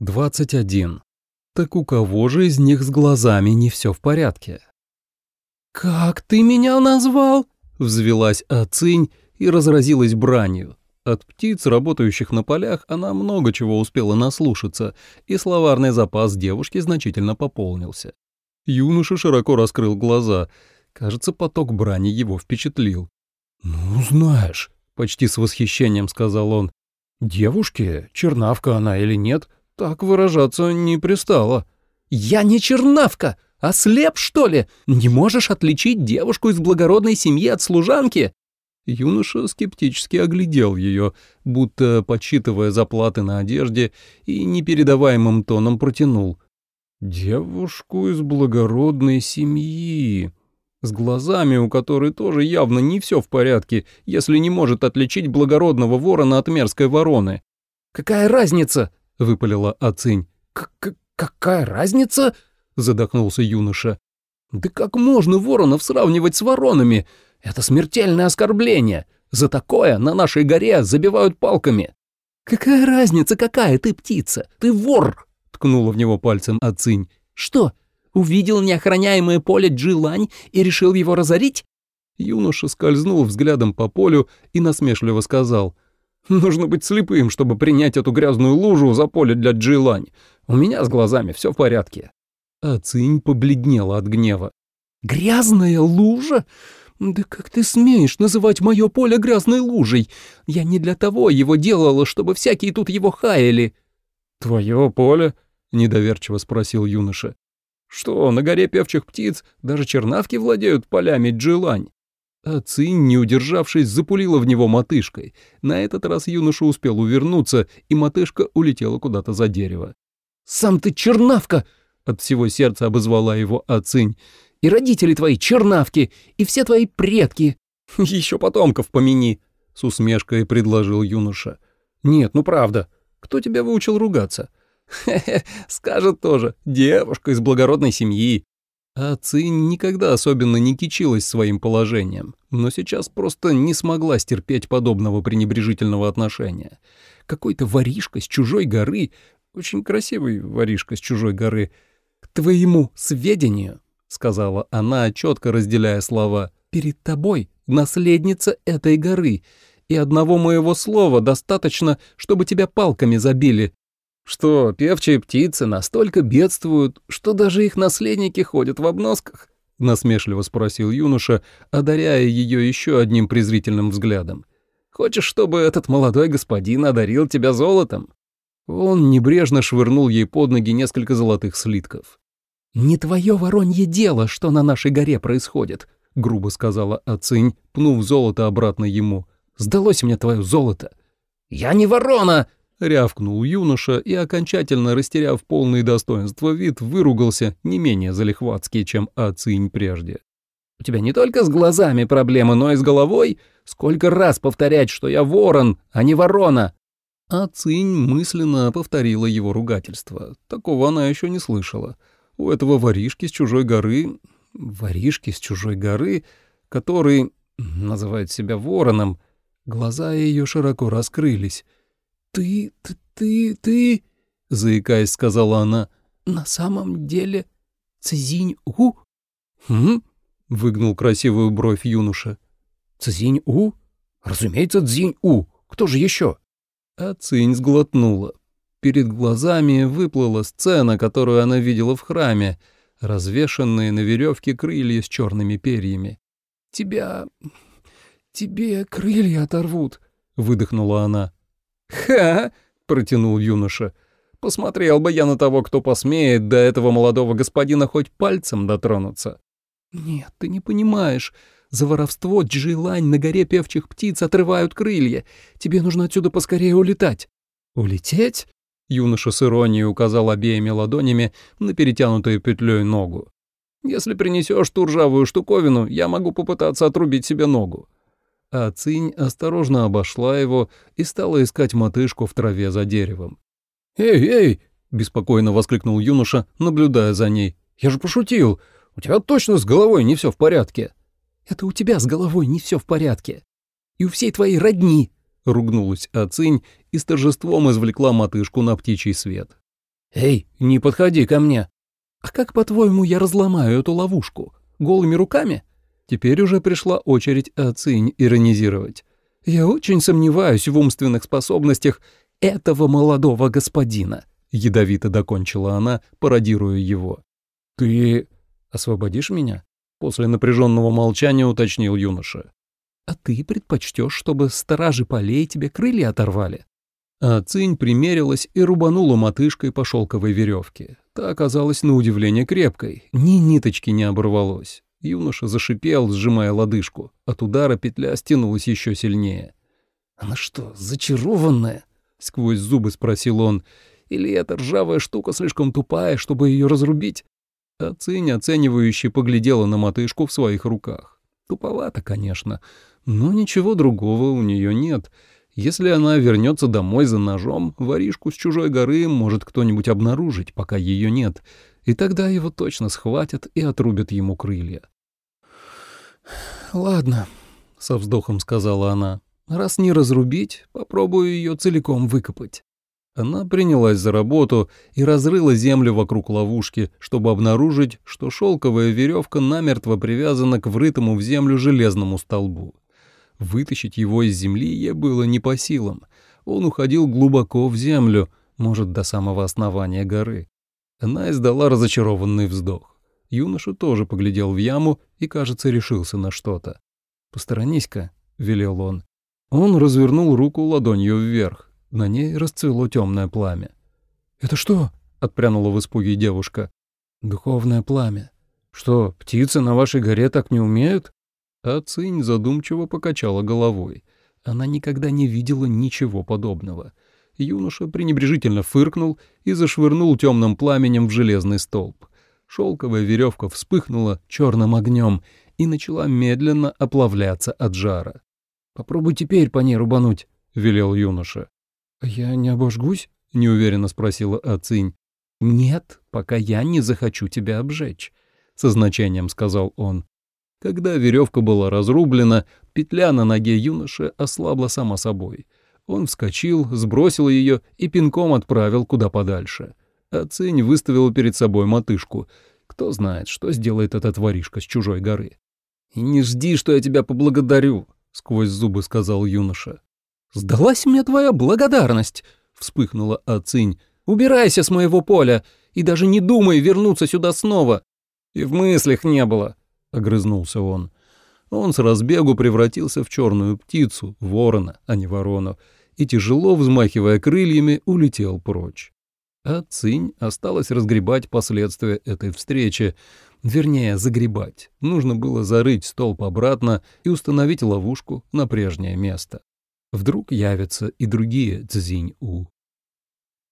21. Так у кого же из них с глазами не все в порядке? «Как ты меня назвал?» — взвелась Ацинь и разразилась бранью. От птиц, работающих на полях, она много чего успела наслушаться, и словарный запас девушки значительно пополнился. Юноша широко раскрыл глаза. Кажется, поток брани его впечатлил. «Ну, знаешь», — почти с восхищением сказал он, — «девушке, чернавка она или нет, так выражаться не пристало». «Я не чернавка! Ослеп, что ли? Не можешь отличить девушку из благородной семьи от служанки?» Юноша скептически оглядел ее, будто подсчитывая заплаты на одежде, и непередаваемым тоном протянул. «Девушку из благородной семьи, с глазами, у которой тоже явно не все в порядке, если не может отличить благородного ворона от мерзкой вороны». «Какая разница?» — выпалила Ацинь. К «Какая разница?» — задохнулся юноша. «Да как можно воронов сравнивать с воронами? Это смертельное оскорбление. За такое на нашей горе забивают палками». «Какая разница, какая ты птица? Ты вор!» — ткнула в него пальцем Ацинь. «Что, увидел неохраняемое поле Джилань и решил его разорить?» Юноша скользнул взглядом по полю и насмешливо сказал. «Нужно быть слепым, чтобы принять эту грязную лужу за поле для Джилань. У меня с глазами все в порядке». Ацинь побледнела от гнева. «Грязная лужа? «Да как ты смеешь называть мое поле грязной лужей? Я не для того его делала, чтобы всякие тут его хаяли». «Твое поле?» — недоверчиво спросил юноша. «Что, на горе певчих птиц даже чернавки владеют полями джилань?» А Цинь, не удержавшись, запулила в него мотышкой. На этот раз юноша успел увернуться, и мотышка улетела куда-то за дерево. «Сам ты чернавка!» — от всего сердца обозвала его Ацинь и родители твои чернавки, и все твои предки. Еще потомков помяни, с усмешкой предложил юноша. Нет, ну правда, кто тебя выучил ругаться? Хе-хе, скажет тоже, девушка из благородной семьи. А Цинь никогда особенно не кичилась своим положением, но сейчас просто не смогла стерпеть подобного пренебрежительного отношения. Какой-то воришка с чужой горы, очень красивый воришка с чужой горы, к твоему сведению, — сказала она, четко разделяя слова, — «перед тобой наследница этой горы, и одного моего слова достаточно, чтобы тебя палками забили». «Что, певчие птицы настолько бедствуют, что даже их наследники ходят в обносках?» — насмешливо спросил юноша, одаряя ее еще одним презрительным взглядом. «Хочешь, чтобы этот молодой господин одарил тебя золотом?» Он небрежно швырнул ей под ноги несколько золотых слитков. «Не твое воронье дело, что на нашей горе происходит», — грубо сказала Ацинь, пнув золото обратно ему. «Сдалось мне твое золото». «Я не ворона!» — рявкнул юноша и, окончательно растеряв полные достоинства вид, выругался не менее залихватски, чем Ацинь прежде. «У тебя не только с глазами проблемы, но и с головой? Сколько раз повторять, что я ворон, а не ворона?» Ацинь мысленно повторила его ругательство. Такого она еще не слышала. У этого воришки с чужой горы... Воришки с чужой горы, который называет себя вороном, глаза ее широко раскрылись. «Ты, ты, ты, ты...» — заикаясь, сказала она. «На самом деле Цзинь-У?» «Хм?» — выгнул красивую бровь юноша. «Цзинь-У? Разумеется, Цзинь-У. Кто же еще?» А Цинь сглотнула. Перед глазами выплыла сцена, которую она видела в храме, развешанные на веревке крылья с черными перьями. «Тебя... тебе крылья оторвут», — выдохнула она. «Ха!» — протянул юноша. «Посмотрел бы я на того, кто посмеет до этого молодого господина хоть пальцем дотронуться». «Нет, ты не понимаешь. За воровство Джилань на горе певчих птиц отрывают крылья. Тебе нужно отсюда поскорее улетать». «Улететь?» Юноша с иронией указал обеими ладонями на перетянутую петлей ногу. «Если принесешь ту ржавую штуковину, я могу попытаться отрубить себе ногу». А Цинь осторожно обошла его и стала искать мотышку в траве за деревом. «Эй, эй!» — беспокойно воскликнул юноша, наблюдая за ней. «Я же пошутил! У тебя точно с головой не все в порядке!» «Это у тебя с головой не все в порядке. И у всей твоей родни!» — ругнулась Ацинь и с торжеством извлекла мотышку на птичий свет. «Эй, не подходи ко мне!» «А как, по-твоему, я разломаю эту ловушку? Голыми руками?» Теперь уже пришла очередь Ацинь иронизировать. «Я очень сомневаюсь в умственных способностях этого молодого господина», — ядовито докончила она, пародируя его. «Ты освободишь меня?» — после напряженного молчания уточнил юноша. «А ты предпочтешь, чтобы стражи полей тебе крылья оторвали?» А Цинь примерилась и рубанула мотышкой по шелковой веревке. Та оказалась на удивление крепкой, ни ниточки не оборвалось. Юноша зашипел, сжимая лодыжку. От удара петля стянулась еще сильнее. «Она что, зачарованная?» — сквозь зубы спросил он. «Или эта ржавая штука слишком тупая, чтобы ее разрубить?» А Цинь оценивающе поглядела на мотышку в своих руках. Туповато, конечно, но ничего другого у нее нет — если она вернется домой за ножом, воришку с чужой горы может кто-нибудь обнаружить, пока ее нет, и тогда его точно схватят и отрубят ему крылья. «Ладно», — со вздохом сказала она, — «раз не разрубить, попробую ее целиком выкопать». Она принялась за работу и разрыла землю вокруг ловушки, чтобы обнаружить, что шелковая веревка намертво привязана к врытому в землю железному столбу. Вытащить его из земли ей было не по силам. Он уходил глубоко в землю, может, до самого основания горы. Она издала разочарованный вздох. Юноша тоже поглядел в яму и, кажется, решился на что-то. «Посторонись-ка», — велел он. Он развернул руку ладонью вверх. На ней расцвело темное пламя. «Это что?» — отпрянула в испуге девушка. «Духовное пламя. Что, птицы на вашей горе так не умеют?» А Цинь задумчиво покачала головой. Она никогда не видела ничего подобного. Юноша пренебрежительно фыркнул и зашвырнул темным пламенем в железный столб. Шелковая веревка вспыхнула черным огнем и начала медленно оплавляться от жара. «Попробуй теперь по ней рубануть», — велел юноша. «Я не обожгусь?» — неуверенно спросила Ацинь. «Нет, пока я не захочу тебя обжечь», — со значением сказал он. Когда веревка была разрублена, петля на ноге юноши ослабла сама собой. Он вскочил, сбросил ее и пинком отправил куда подальше. Ацинь выставил перед собой мотышку. Кто знает, что сделает этот воришка с чужой горы. «И не жди, что я тебя поблагодарю», — сквозь зубы сказал юноша. «Сдалась мне твоя благодарность», — вспыхнула Ацинь. «Убирайся с моего поля и даже не думай вернуться сюда снова». «И в мыслях не было», — огрызнулся он. Он с разбегу превратился в черную птицу, ворона, а не ворону, и, тяжело взмахивая крыльями, улетел прочь. А Цинь осталось разгребать последствия этой встречи, вернее, загребать. Нужно было зарыть столб обратно и установить ловушку на прежнее место. Вдруг явятся и другие Цзинь-У.